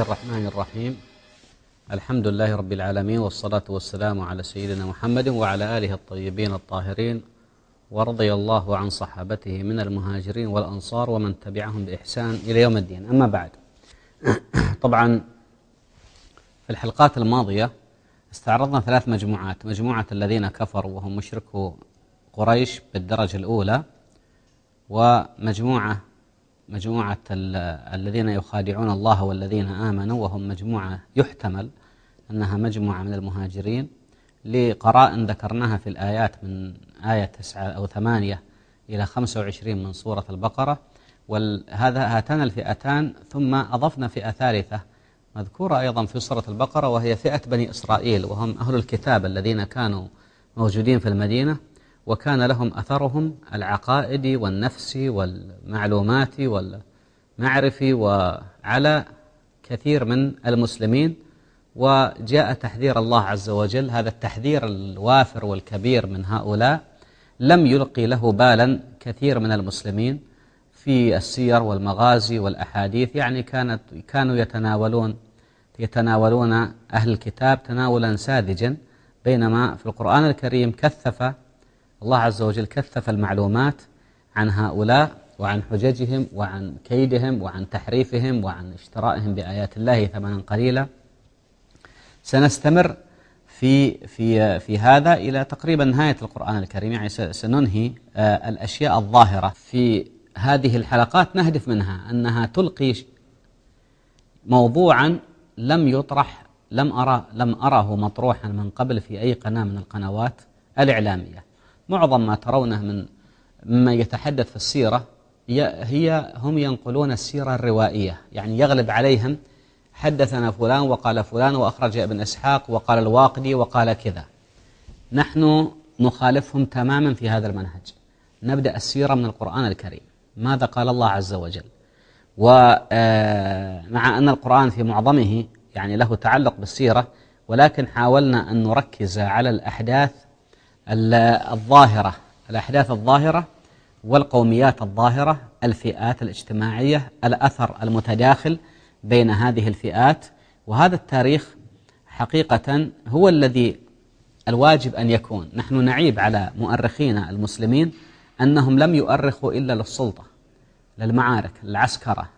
الله الرحمن الرحيم الحمد لله رب العالمين والصلاة والسلام على سيدنا محمد وعلى آله الطيبين الطاهرين ورضي الله عن صحابته من المهاجرين والأنصار ومن تبعهم بإحسان إلى يوم الدين أما بعد طبعا في الحلقات الماضية استعرضنا ثلاث مجموعات مجموعة الذين كفروا وهم مشركو قريش بالدرجة الأولى ومجموعة مجموعة الذين يخادعون الله والذين آمنوا وهم مجموعة يحتمل أنها مجموعة من المهاجرين لقراء ذكرناها في الآيات من آية تسعة أو ثمانية إلى خمسة وعشرين من سورة البقرة. وهذا هاتان الفئتان ثم أضفنا فئة ثالثة مذكورة أيضا في سورة البقرة وهي فئة بني إسرائيل وهم أهل الكتاب الذين كانوا موجودين في المدينة. وكان لهم أثرهم العقائدي والنفسي والمعلوماتي والمعرفي وعلى كثير من المسلمين وجاء تحذير الله عز وجل. هذا التحذير الوافر والكبير من هؤلاء لم يلقي له بالا كثير من المسلمين في السير والمغازي والأحاديث. يعني كانت كانوا يتناولون يتناولون أهل الكتاب تناولا ساذجا بينما في القرآن الكريم كثف الله عز وجل كثف المعلومات عن هؤلاء وعن حججهم وعن كيدهم وعن تحريفهم وعن اشترائهم بآيات الله ثمنا قليلا. سنستمر في في في هذا إلى تقريبا نهاية القرآن الكريم. يعني سننهي الأشياء الظاهرة. في هذه الحلقات نهدف منها أنها تلقي موضوعا لم يطرح لم أرى لم أره مطروحا من قبل في أي قناة من القنوات الإعلامية. معظم ما ترونه من مما يتحدث في السيرة هي هم ينقلون السيرة الروائية. يعني يغلب عليهم حدثنا فلان وقال فلان وأخرج ابن إسحاق وقال الواقدي وقال كذا. نحن نخالفهم تماما في هذا المنهج. نبدأ السيرة من القرآن الكريم. ماذا قال الله عز وجل؟ ومع أن القرآن في معظمه يعني له تعلق بالسيرة ولكن حاولنا أن نركز على الأحداث الظاهرة الأحداث الظاهرة والقوميات الظاهرة الفئات الاجتماعية الأثر المتداخل بين هذه الفئات. وهذا التاريخ حقيقة هو الذي الواجب أن يكون. نحن نعيب على مؤرخينا المسلمين أنهم لم يؤرخوا إلا للسلطة للمعارك للعسكرة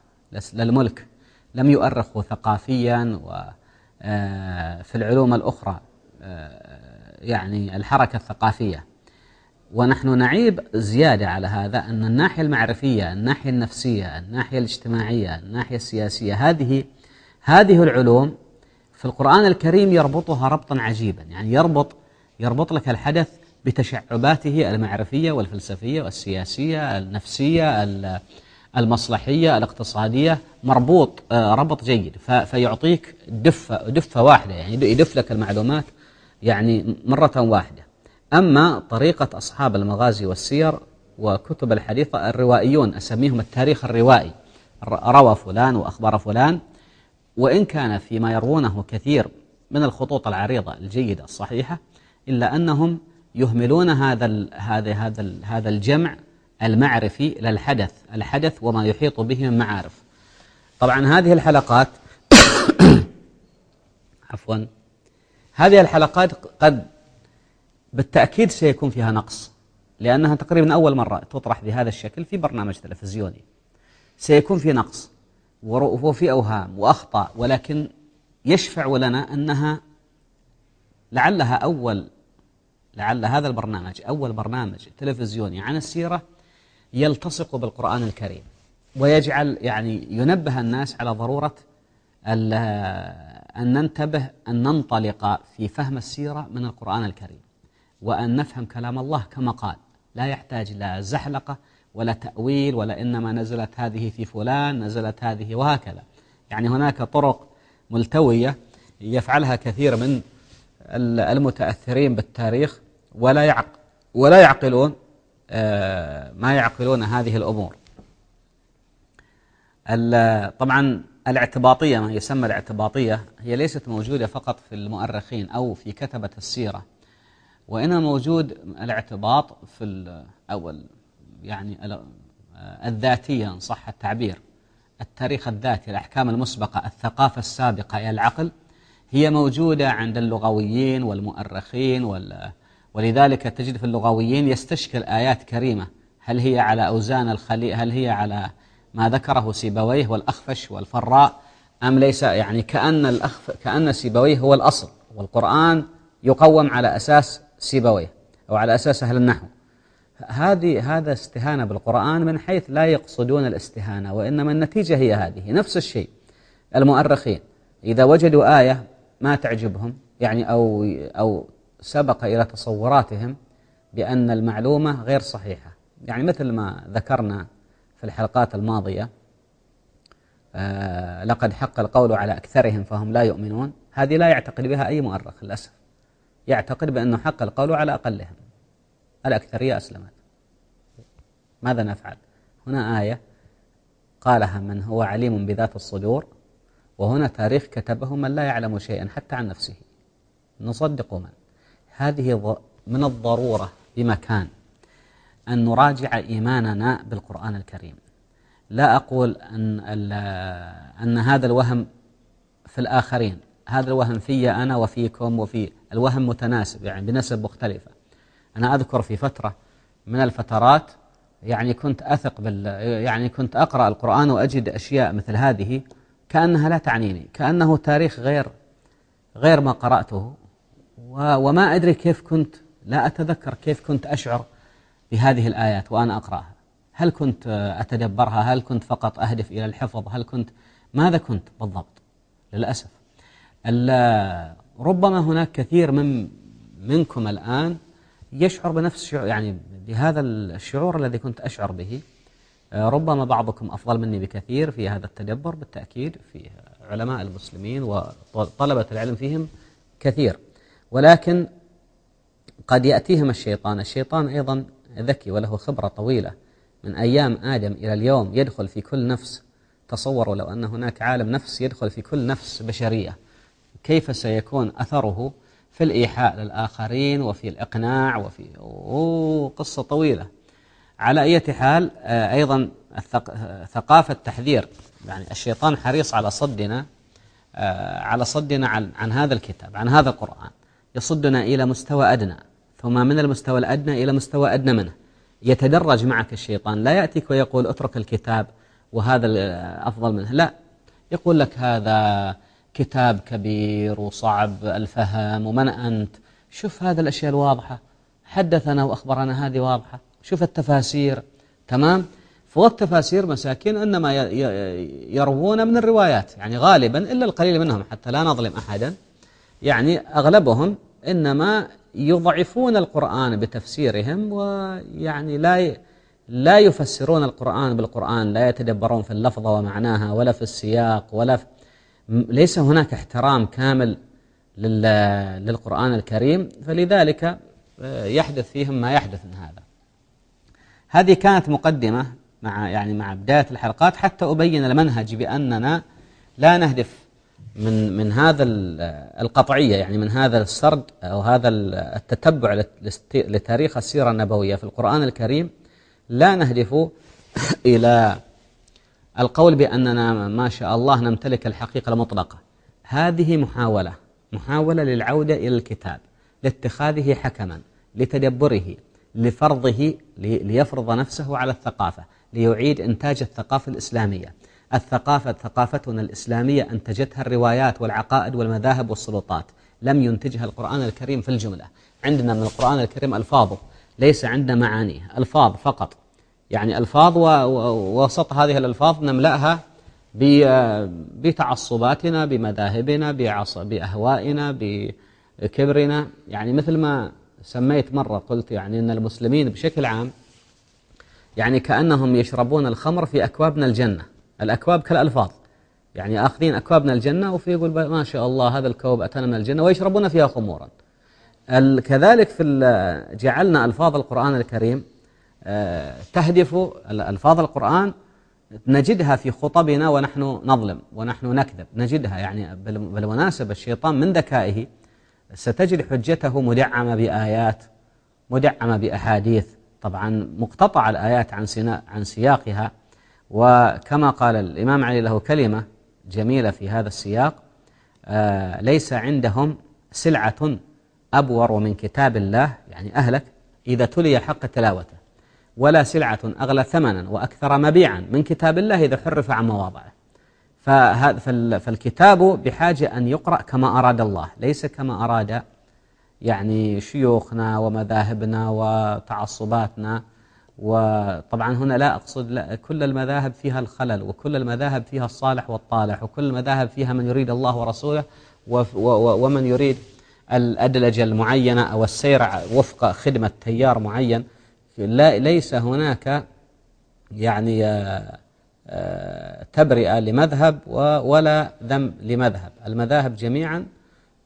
للملك. لم يؤرخوا ثقافيا وفي العلوم الأخرى يعني الحركة الثقافية. ونحن نعيب زيادة على هذا أن الناحية المعرفية الناحية النفسية الناحية الاجتماعية الناحية السياسية هذه هذه العلوم في القرآن الكريم يربطها ربطا عجيبا. يعني يربط يربط لك الحدث بتشعباته المعرفية والفلسفية والسياسية النفسية المصلحية الاقتصادية. مربوط ربط جيد. فيعطيك دفة دفة واحدة. يعني يدف لك المعلومات يعني مرة واحدة. أما طريقة أصحاب المغازي والسير وكتب الحديث الروائيون أسميهم التاريخ الروائي. روى فلان وأخبر فلان. وإن كان فيما يروونه كثير من الخطوط العريضة الجيدة الصحيحة إلا أنهم يهملون هذا هذا هذا هذا الجمع المعرفي للحدث الحدث وما يحيط به من معارف. طبعا هذه الحلقات عفوا هذه الحلقات قد بالتأكيد سيكون فيها نقص لأنها تقريبا أول مرة تطرح بهذا الشكل في برنامج تلفزيوني. سيكون في نقص وفي أوهام وأخطاء ولكن يشفع لنا أنها لعلها أول لعل هذا البرنامج أول برنامج تلفزيوني عن السيرة يلتصق بالقرآن الكريم ويجعل يعني ينبه الناس على ضرورة أن ننتبه أن ننطلق في فهم السيرة من القرآن الكريم وأن نفهم كلام الله كما قال. لا يحتاج لا زحلقة ولا تأويل ولا إنما نزلت هذه في فلان نزلت هذه وهكذا. يعني هناك طرق ملتوية يفعلها كثير من المتأثرين بالتاريخ ولا يعق ولا يعقلون آه، ما يعقلون هذه الأمور. طبعا الاعتباطية ما يسمى الاعتباطية هي ليست موجودة فقط في المؤرخين أو في كتبة السيرة وإنما موجود الاعتباط في الأول يعني الذاتية إن صح التعبير. التاريخ الذاتي الأحكام المسبقة الثقافة السابقة إلى العقل هي موجودة عند اللغويين والمؤرخين وال ولذلك تجد في اللغويين يستشكل آيات كريمة. هل هي على أوزان الخلي هل هي على ما ذكره سيبويه والأخفش والفراء أم ليس يعني كأن الأخف كأن سيبويه هو الأصل والقرآن يقوم على أساس سيبويه أو على أساس أهل النحو. هذه هذا استهانة بالقرآن من حيث لا يقصدون الاستهانة وإنما النتيجة هي هذه نفس الشيء. المؤرخين إذا وجدوا آية ما تعجبهم يعني أو أو سبق إلى تصوراتهم بأن المعلومة غير صحيحة. يعني مثل ما ذكرنا في الحلقات الماضية آه لقد حق القول على أكثرهم فهم لا يؤمنون. هذه لا يعتقد بها أي مؤرخ للأسف. يعتقد بأنه حق القول على أقلهم. الأكثرية أسلمت. ماذا نفعل؟ هنا آية قالها من هو عليم بذات الصدور وهنا تاريخ كتبه من لا يعلم شيئا حتى عن نفسه. نصدق من؟ هذه من الضرورة بمكان. أن نراجع إيماننا بالقرآن الكريم. لا أقول أن, أن هذا الوهم في الآخرين. هذا الوهم في أنا وفيكم وفي الوهم متناسب يعني بنسب مختلفة. أنا أذكر في فترة من الفترات يعني كنت أثق بال يعني كنت أقرأ القرآن وأجد أشياء مثل هذه كأنها لا تعنيني كأنه تاريخ غير غير ما قرأته. وما أدري كيف كنت لا أتذكر كيف كنت أشعر. بهذه الآيات وأنا أقرأها. هل كنت أتدبرها؟ هل كنت فقط أهدف إلى الحفظ؟ هل كنت؟ ماذا كنت بالضبط؟ للأسف. ربما هناك كثير من منكم الآن يشعر بنفس الشعور يعني بهذا الشعور الذي كنت أشعر به. ربما بعضكم أفضل مني بكثير في هذا التدبر بالتأكيد في علماء المسلمين وطلبة العلم فيهم كثير. ولكن قد يأتيهم الشيطان الشيطان أيضا ذكي وله خبرة طويلة. من أيام آدم إلى اليوم يدخل في كل نفس. تصوروا لو أن هناك عالم نفس يدخل في كل نفس بشرية. كيف سيكون أثره في الإيحاء للآخرين وفي الإقناع وفي قصة طويلة. على أي حال آه، أيضا ثقافة تحذير يعني الشيطان حريص على صدنا آه، على صدنا عن, عن هذا الكتاب عن هذا القرآن. يصدنا إلى مستوى أدنى. ثم من المستوى الأدنى إلى مستوى أدنى منه. يتدرج معك الشيطان. لا يأتيك ويقول اترك الكتاب وهذا أفضل منه. لا. يقول لك هذا كتاب كبير وصعب الفهم ومن أنت. شوف هذا الأشياء الواضحة. حدثنا وأخبرنا هذه واضحة. شوف التفاسير. تمام؟ فالتفاسير مساكين إنما يروون من الروايات. يعني غالبا إلا القليل منهم حتى لا نظلم أحدا. يعني أغلبهم إنما يضعفون القرآن بتفسيرهم ويعني لا لا يفسرون القرآن بالقرآن لا يتدبرون في اللفظة ومعناها ولا في السياق ولا في ليس هناك احترام كامل للقرآن الكريم فلذلك آه، يحدث فيهم ما يحدث من هذا. هذه كانت مقدمة مع يعني مع بداية الحلقات حتى أبين المنهج بأننا لا نهدف من من هذا القطعية يعني من هذا السرد أو هذا التتبع لتاريخ السيرة النبوية في القرآن الكريم لا نهدف إلى القول بأننا ما شاء الله نمتلك الحقيقة المطلقة. هذه محاولة محاولة للعودة إلى الكتاب لاتخاذه حكما لتدبره لفرضه ليفرض نفسه على الثقافة ليعيد إنتاج الثقافة الإسلامية. الثقافة ثقافتنا الإسلامية أنتجتها الروايات والعقائد والمذاهب والسلطات. لم ينتجها القرآن الكريم في الجملة. عندنا من القرآن الكريم ألفاظه ليس عندنا معانيه ألفاظ فقط. يعني ألفاظ ووسط هذه الألفاظ نملأها بتعصباتنا بمذاهبنا بأهوائنا بكبرنا. يعني مثل ما سميت مرة قلت يعني أن المسلمين بشكل عام يعني كأنهم يشربون الخمر في أكواب من الجنة. الأكواب كالألفاظ. يعني آخذين أكواب من الجنة وفي يقول ما شاء الله هذا الكوب أتانا من الجنة ويشربون فيها خمورا. كذلك في جعلنا ألفاظ القرآن الكريم آه، تهدف ألفاظ القرآن نجدها في خطبنا ونحن نظلم ونحن نكذب. نجدها يعني بالمناسبة الشيطان من ذكائه ستجد حجته مدعمة بآيات مدعمة بأحاديث. طبعا مقتطع الآيات عن, عن سياقها. وكما قال الإمام علي له كلمة جميلة في هذا السياق آه ليس عندهم سلعة أبور من كتاب الله يعني أهلك إذا تلي حق تلاوته ولا سلعة أغلى ثمنا وأكثر مبيعا من كتاب الله إذا حرف عن مواضعه. فالكتاب بحاجة أن يقرأ كما أراد الله ليس كما أراد يعني شيوخنا ومذاهبنا وتعصباتنا. وطبعا هنا لا أقصد لا كل المذاهب فيها الخلل وكل المذاهب فيها الصالح والطالح وكل المذاهب فيها من يريد الله ورسوله ومن يريد الأدلجة المعينة أو السير وفق خدمة تيار معين. لا ليس هناك يعني آه، آه، تبرئة لمذهب ولا ذم لمذهب. المذاهب جميعا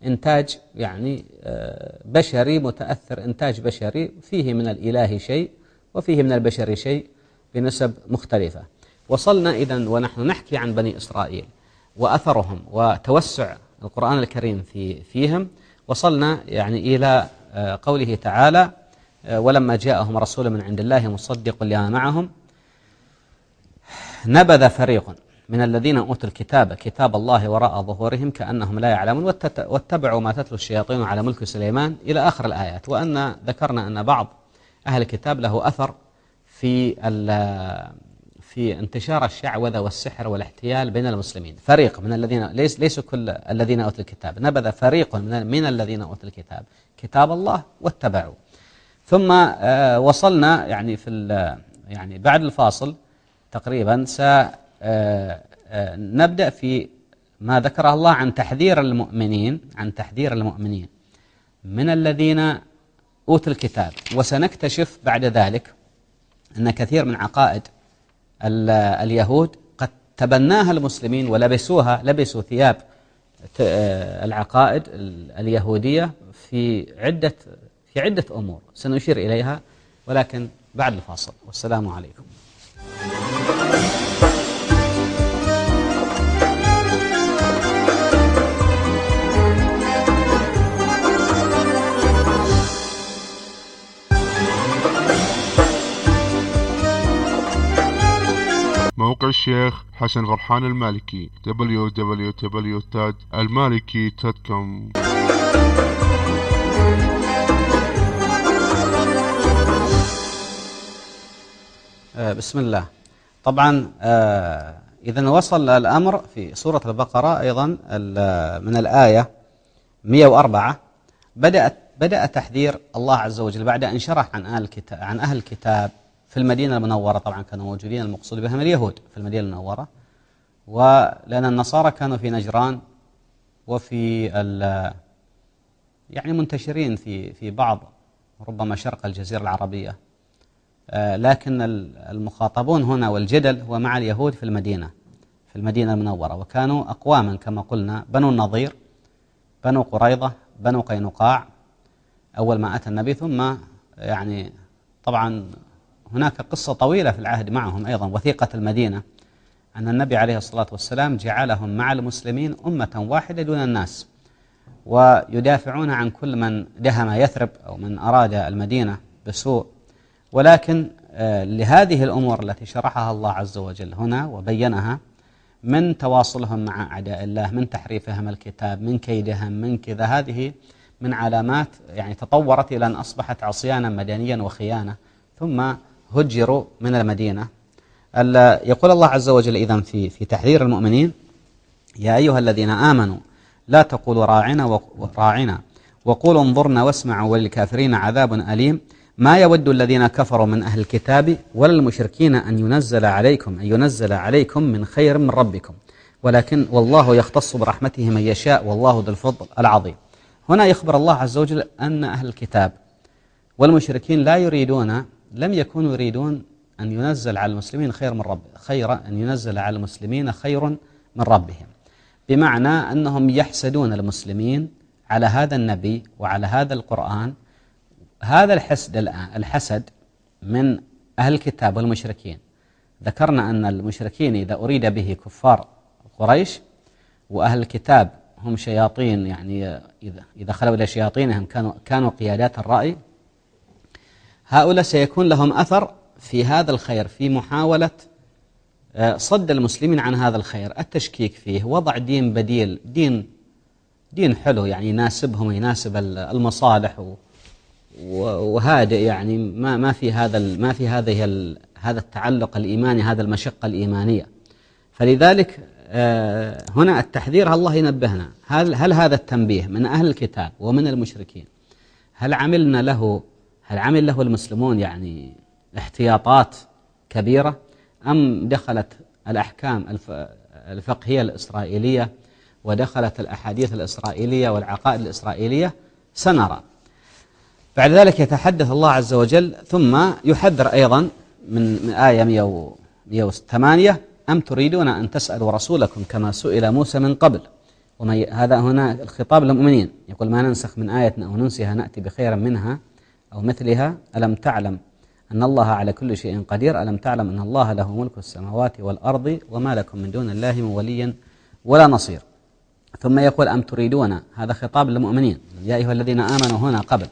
إنتاج يعني آه، بشري متأثر إنتاج بشري فيه من الإله شيء. وفيه من البشر شيء بنسب مختلفة. وصلنا إذا ونحن نحكي عن بني إسرائيل وأثرهم وتوسع القرآن الكريم في فيهم. وصلنا يعني إلى قوله تعالى ولما جاءهم رسول من عند الله مصدق لما معهم. نبذ فريق من الذين أوتوا الكتاب كتاب الله وراء ظهورهم كأنهم لا يعلمون واتبعوا ما تتلو الشياطين على ملك سليمان إلى آخر الآيات. وأن ذكرنا أن بعض أهل الكتاب له أثر في في انتشار الشعوذة والسحر والاحتيال بين المسلمين. فريق من الذين ليس ليسوا كل الذين أوتوا الكتاب. نبذ فريق من من الذين أوتوا الكتاب كتاب الله واتبعوا ثم آه، وصلنا يعني في يعني بعد الفاصل تقريبا سنبدأ آه، آه، في ما ذكره الله عن تحذير المؤمنين عن تحذير المؤمنين. من الذين أوتوا الكتاب. وسنكتشف بعد ذلك أن كثير من عقائد اليهود قد تبناها المسلمين ولبسوها لبسوا ثياب العقائد اليهودية في عدة في عدة أمور. سنشير إليها ولكن بعد الفاصل. والسلام عليكم. موقع الشيخ حسن غرحان المالكي www.almaliki.com آه، بسم الله. طبعا آه، إذا وصل الأمر في سورة البقرة أيضا من الآية 104 بدأت بدأ تحذير الله عز وجل بعد أن شرح عن أهل الكتاب عن أهل الكتاب. في المدينة المنورة طبعا كانوا موجودين المقصود بهم اليهود في المدينة المنورة. ولأن النصارى كانوا في نجران وفي يعني منتشرين في في بعض ربما شرق الجزيرة العربية. آه، لكن المخاطبون هنا والجدل هو مع اليهود في المدينة في المدينة المنورة. وكانوا أقواما كما قلنا بنو النظير بنو قريضة بنو قينقاع. أول ما أتى النبي ثم يعني طبعا هناك قصة طويلة في العهد معهم أيضا وثيقة المدينة. أن النبي عليه الصلاة والسلام جعلهم مع المسلمين أمة واحدة دون الناس ويدافعون عن كل من دهم يثرب أو من أراد المدينة بسوء. ولكن آه، لهذه الأمور التي شرحها الله عز وجل هنا وبينها من تواصلهم مع أعداء الله من تحريفهم الكتاب من كيدهم من كذا هذه من علامات يعني تطورت إلى أن أصبحت عصيانا مدنيا وخيانة. ثم هجروا من المدينة. يقول الله عز وجل إذن في في تحذير المؤمنين يا أيها الذين آمنوا لا تقولوا راعنا راعنا وقولوا انظرنا واسمعوا وللكافرين عذاب أليم. ما يود الذين كفروا من أهل الكتاب ولا المشركين أن ينزل عليكم أن ينزل عليكم من خير من ربكم. ولكن والله يختص برحمته من يشاء والله ذو الفضل العظيم. هنا يخبر الله عز وجل أن أهل الكتاب والمشركين لا يريدون لم يكونوا يريدون أن ينزل على المسلمين خير من رب خير أن ينزل على المسلمين خير من ربهم. بمعنى أنهم يحسدون المسلمين على هذا النبي وعلى هذا القرآن. هذا الحسد الآن الحسد من أهل الكتاب والمشركين. ذكرنا أن المشركين إذا أريد به كفار قريش وأهل الكتاب هم شياطين يعني إذا إذا خلوا إلى شياطينهم كانوا كانوا قيادات الرأي هؤلاء سيكون لهم أثر في هذا الخير في محاولة آه، صد المسلمين عن هذا الخير التشكيك فيه وضع دين بديل دين دين حلو يعني يناسبهم ويناسب المصالح وهادئ يعني ما ما في هذا ما في هذه هذا التعلق الإيماني هذا المشقة الإيمانية. فلذلك آه، هنا التحذير الله ينبهنا. هل, هل هذا التنبيه من أهل الكتاب ومن المشركين؟ هل عملنا له هل عمل له المسلمون يعني احتياطات كبيرة أم دخلت الأحكام الفقهية الإسرائيلية ودخلت الأحاديث الإسرائيلية والعقائد الإسرائيلية؟ سنرى. بعد ذلك يتحدث الله عز وجل ثم يحذر أيضا من آية 108 أم تريدون أن تسألوا رسولكم كما سئل موسى من قبل؟ وما هذا هنا الخطاب للمؤمنين. يقول ما ننسخ من آية أو ننسها نأتي بخير منها؟ أو مثلها ألم تعلم أن الله على كل شيء قدير؟ ألم تعلم أن الله له ملك السماوات والأرض وما لكم من دون الله من ولي ولا نصير؟ ثم يقول أم تريدون؟ هذا خطاب للمؤمنين. يا أيها الذين آمنوا هنا قبل.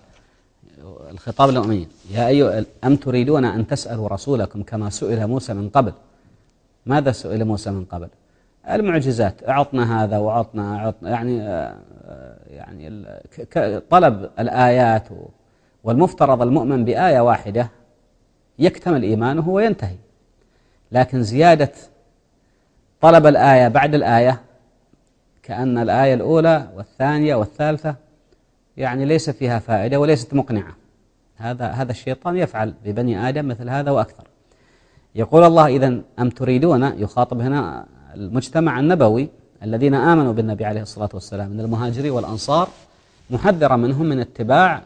الخطاب للمؤمنين. يا أيها أم تريدون أن تسألوا رسولكم كما سئل موسى من قبل؟ ماذا سئل موسى من قبل؟ المعجزات. أعطنا هذا وأعطنا أعطنا يعني يعني طلب الآيات والمفترض المؤمن بآية واحدة يكتمل إيمانه وينتهي. لكن زيادة طلب الآية بعد الآية كأن الآية الأولى والثانية والثالثة يعني ليس فيها فائدة وليست مقنعة. هذا هذا الشيطان يفعل ببني آدم مثل هذا وأكثر. يقول الله إذا أم تريدون يخاطب هنا المجتمع النبوي الذين آمنوا بالنبي عليه الصلاة والسلام من المهاجرين والأنصار محذرة منهم من اتباع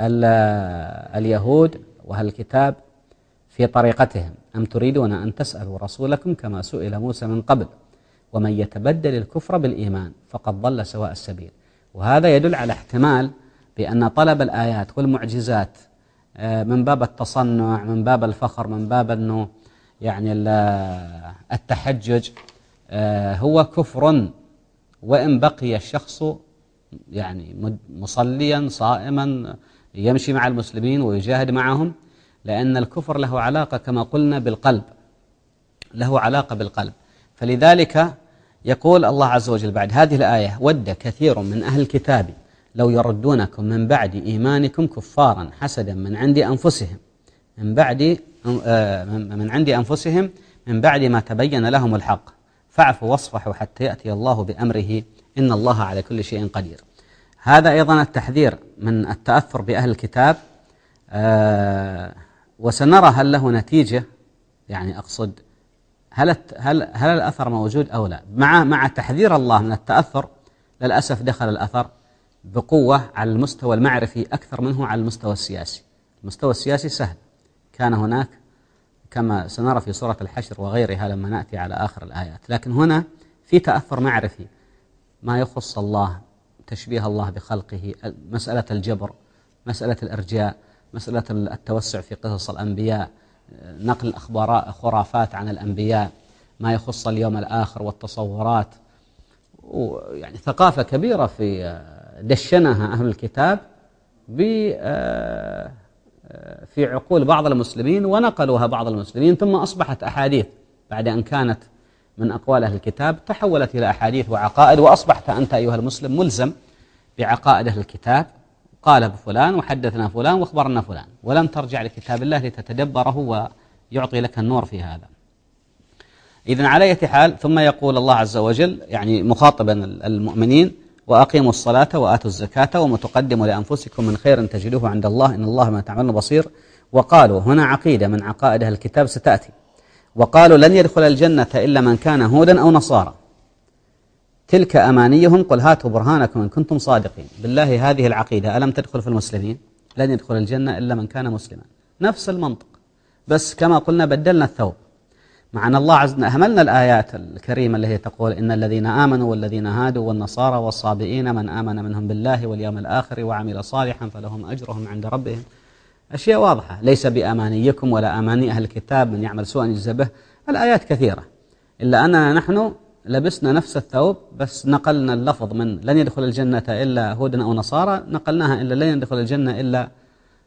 اليهود وأهل الكتاب في طريقتهم. أم تريدون أن تسألوا رسولكم كما سئل موسى من قبل؟ ومن يتبدل الكفر بالإيمان فقد ضل سواء السبيل. وهذا يدل على احتمال بأن طلب الآيات والمعجزات آه، من باب التصنع من باب الفخر من باب أنه يعني التحجج آه، هو كفر وإن بقي الشخص يعني مصليا صائما يمشي مع المسلمين ويجاهد معهم لأن الكفر له علاقة كما قلنا بالقلب له علاقة بالقلب. فلذلك يقول الله عز وجل بعد هذه الآية ود كثير من أهل الكتاب لو يردونكم من بعد إيمانكم كفارا حسدا من عند أنفسهم من بعد آه، من عند أنفسهم من بعد ما تبين لهم الحق. فاعفوا واصفحوا حتى يأتي الله بأمره إن الله على كل شيء قدير. هذا أيضا التحذير من التأثر بأهل الكتاب. آه، وسنرى هل له نتيجة يعني أقصد هل هل هل الأثر موجود أو لا. مع مع تحذير الله من التأثر للأسف دخل الأثر بقوة على المستوى المعرفي أكثر منه على المستوى السياسي. المستوى السياسي سهل. كان هناك كما سنرى في سورة الحشر وغيرها لما نأتي على آخر الآيات لكن هنا في تأثر معرفي ما يخص الله تشبيه الله بخلقه مسألة الجبر مسألة الإرجاء مسألة التوسع في قصص الأنبياء نقل أخبار خرافات عن الأنبياء ما يخص اليوم الآخر والتصورات. يعني ثقافة كبيرة في دشنها أهل الكتاب في عقول بعض المسلمين ونقلوها بعض المسلمين ثم أصبحت أحاديث بعد أن كانت من أقوال أهل الكتاب تحولت إلى أحاديث وعقائد وأصبحت أنت أيها المسلم ملزم بعقائد أهل الكتاب. قال فلان وحدثنا فلان وأخبرنا فلان ولم ترجع لكتاب الله لتتدبره ويعطي لك النور في هذا. إذن على أي حال ثم يقول الله عز وجل يعني مخاطبا المؤمنين وأقيموا الصلاة وآتوا الزكاة وما تقدموا لأنفسكم من خير تجدوه عند الله إن الله ما تعملون بصير. وقالوا هنا عقيدة من عقائد أهل الكتاب ستأتي. وقالوا لن يدخل الجنة إلا من كان هودا أو نصارى. تلك أمانيهم قل هاتوا برهانكم إن كنتم صادقين. بالله هذه العقيدة ألم تدخل في المسلمين؟ لن يدخل الجنة إلا من كان مسلما. نفس المنطق. بس كما قلنا بدلنا الثوب. مع أن الله عز أهملنا الآيات الكريمة التي تقول إن الذين آمنوا والذين هادوا والنصارى والصابئين من آمن منهم بالله واليوم الآخر وعمل صالحا فلهم أجرهم عند ربهم. أشياء واضحة. ليس بأمانيكم ولا أماني أهل الكتاب من يعمل سوءا يجزى به الآيات كثيرة. إلا أننا نحن لبسنا نفس الثوب بس نقلنا اللفظ من لن يدخل الجنة إلا هود أو نصارى نقلناها إلا لن يدخل الجنة إلا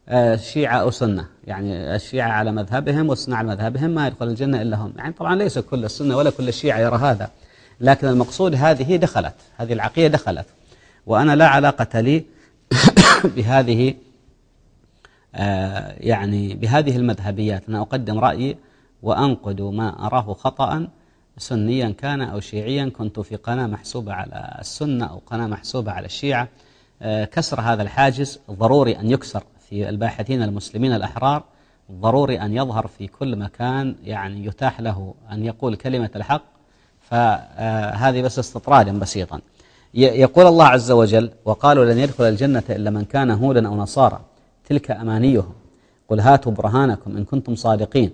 آه، شيعة أو سنة. يعني الشيعة على مذهبهم والسنة على مذهبهم ما يدخل الجنة إلا هم. يعني طبعا ليس كل السنة ولا كل الشيعة يرى هذا. لكن المقصود هذه دخلت. هذه العقيدة دخلت. وأنا لا علاقة لي بهذه يعني بهذه المذهبيات. أنا أقدم رأيي وأنقد ما أراه خطأ سنيا كان أو شيعيا كنت في قناة محسوبة على السنة أو قناة محسوبة على الشيعة. آه، كسر هذا الحاجز. ضروري أن يكسر في الباحثين المسلمين الأحرار. ضروري أن يظهر في كل مكان يعني يتاح له أن يقول كلمة الحق. فهذه بس استطرادا بسيطا. يقول الله عز وجل وقالوا لن يدخل الجنة إلا من كان هودا أو نصارى. تلك أمانيهم. قل هاتوا برهانكم إن كنتم صادقين.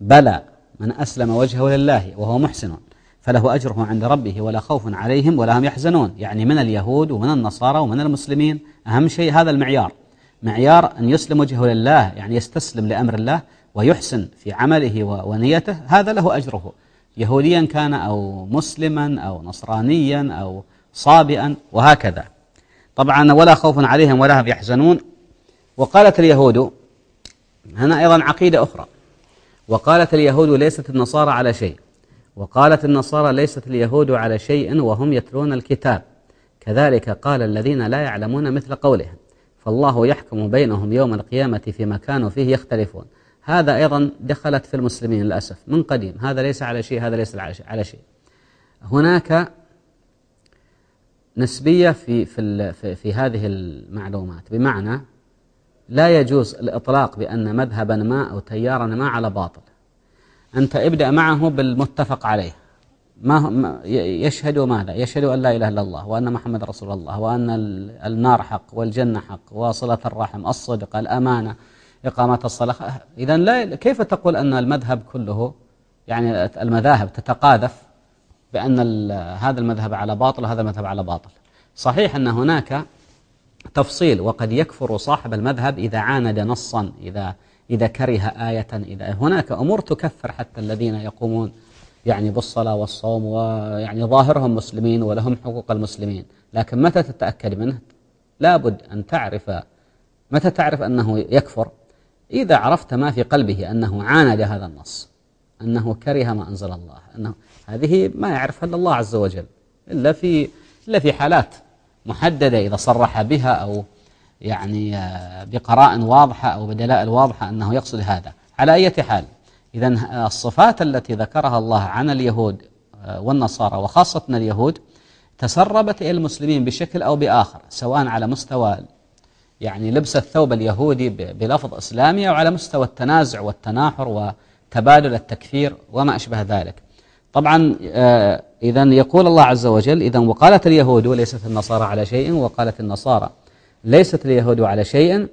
بلى من أسلم وجهه لله وهو محسن فله أجره عند ربه ولا خوف عليهم ولا هم يحزنون. يعني من اليهود ومن النصارى ومن المسلمين. أهم شيء هذا المعيار. معيار أن يسلم وجهه لله يعني يستسلم لأمر الله ويحسن في عمله ونيته هذا له أجره. يهوديا كان أو مسلما أو نصرانيا أو صابئا وهكذا. طبعا ولا خوف عليهم ولا هم يحزنون. وقالت اليهود هنا أيضا عقيدة أخرى وقالت اليهود ليست النصارى على شيء وقالت النصارى ليست اليهود على شيء وهم يتلون الكتاب كذلك قال الذين لا يعلمون مثل قولهم فالله يحكم بينهم يوم القيامة فيما كانوا فيه يختلفون. هذا أيضا دخلت في المسلمين للأسف من قديم هذا ليس على شيء هذا ليس على شيء هناك نسبية في, في, في, في هذه المعلومات بمعنى لا يجوز الإطلاق بأن مذهبا ما أو تيارا ما على باطل. أنت ابدأ معه بالمتفق عليه. ما يشهد ماذا يشهد أن لا إله إلا الله وأن محمد رسول الله وأن النار حق والجنة حق وصلة الرحم الصدق الأمانة إقامة الصلاة. إذا لا كيف تقول أن المذهب كله يعني المذاهب تتقاذف بأن هذا المذهب على باطل وهذا المذهب على باطل؟ صحيح أن هناك تفصيل وقد يكفر صاحب المذهب إذا عاند نصا إذا إذا كره آية إذا هناك أمور تكفر حتى الذين يقومون يعني بالصلاة والصوم ويعني ظاهرهم مسلمين ولهم حقوق المسلمين. لكن متى تتأكد منه؟ لابد أن تعرف متى تعرف أنه يكفر؟ إذا عرفت ما في قلبه أنه عاند هذا النص أنه كره ما أنزل الله أنه هذه ما يعرفها إلا الله عز وجل إلا في إلا في حالات محددة إذا صرح بها أو يعني آه، بقراء واضحة أو بدلائل واضحة أنه يقصد هذا. على أي حال إذا الصفات التي ذكرها الله عن اليهود آه، والنصارى وخاصة اليهود تسربت إلى المسلمين بشكل أو بآخر سواء على مستوى يعني لبس الثوب اليهودي بلفظ إسلامي أو على مستوى التنازع والتناحر وتبادل التكفير وما أشبه ذلك. طبعا آه، إذا يقول الله عز وجل إذا وقالت اليهود ليست النصارى على شيء وقالت النصارى ليست اليهود على شيء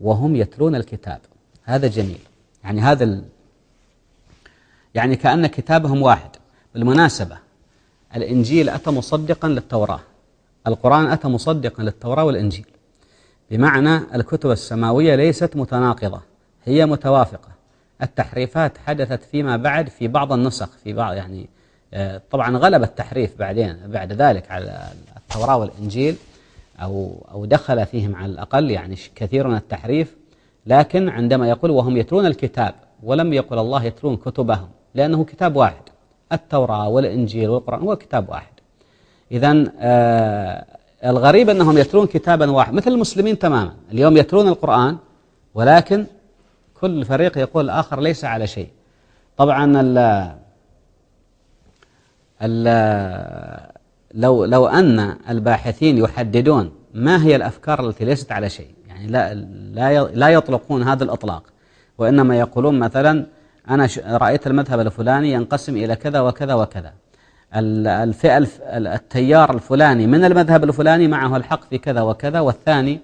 وهم يتلون الكتاب. هذا جميل. يعني هذا يعني كأن كتابهم واحد. بالمناسبة الإنجيل أتى مصدقا للتوراة. القرآن أتى مصدقا للتوراة والإنجيل. بمعنى الكتب السماوية ليست متناقضة هي متوافقة. التحريفات حدثت فيما بعد في بعض النسخ في بعض يعني آه، طبعا غلب التحريف بعدين بعد ذلك على التوراة والإنجيل أو أو دخل فيهم على الأقل يعني كثير من التحريف. لكن عندما يقول وهم يتلون الكتاب ولم يقل الله يتلون كتبهم لأنه كتاب واحد. التوراة والإنجيل والقرآن هو كتاب واحد. إذا آه الغريب أنهم يتلون كتابا واحد. مثل المسلمين تماما. اليوم يتلون القرآن ولكن كل فريق يقول الآخر ليس على شيء. طبعا ال ال لو لو أن الباحثين يحددون ما هي الأفكار التي ليست على شيء يعني لا لا لا يطلقون هذا الإطلاق وإنما يقولون مثلا أنا رأيت المذهب الفلاني ينقسم إلى كذا وكذا وكذا. الفئة التيار الفلاني من المذهب الفلاني معه الحق في كذا وكذا والثاني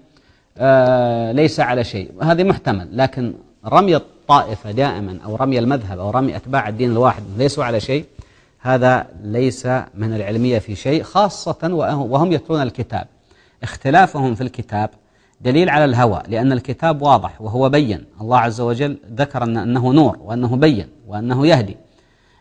آه، ليس على شيء. هذه محتمل لكن رمي الطائفة دائما أو رمي المذهب أو رمي أتباع الدين الواحد ليسوا على شيء. هذا ليس من العلمية في شيء خاصة وهم يتلون الكتاب. اختلافهم في الكتاب دليل على الهوى لأن الكتاب واضح وهو بين. الله عز وجل ذكر أن أنه نور وأنه بين وأنه يهدي.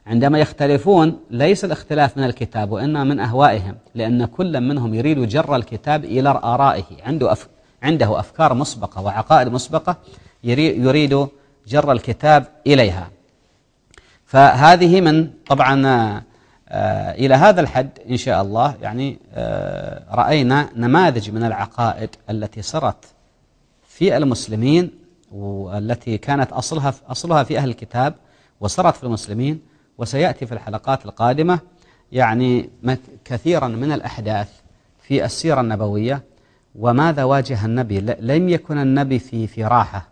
عندما يختلفون ليس الاختلاف من الكتاب وإنما من أهوائهم لأن كل منهم يريد جر الكتاب إلى آرائه. عنده. عنده أفكار مسبقة وعقائد مسبقة يريد جر الكتاب إليها. فهذه من طبعا آه إلى هذا الحد إن شاء الله يعني آه رأينا نماذج من العقائد التي صرت في المسلمين والتي كانت أصلها أصلها في أهل الكتاب وصرت في المسلمين وسيأتي في الحلقات القادمة يعني كثيرا من الأحداث في السيرة النبوية وماذا واجه النبي؟ لم يكن النبي في في راحة.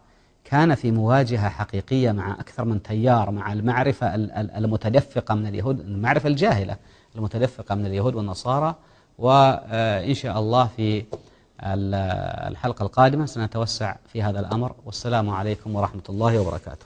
كان في مواجهة حقيقية مع أكثر من تيار مع المعرفة المتدفقة من اليهود المعرفة الجاهلة المتدفقة من اليهود والنصارى. وإن شاء الله في الحلقة القادمة سنتوسع في هذا الأمر. والسلام عليكم ورحمة الله وبركاته.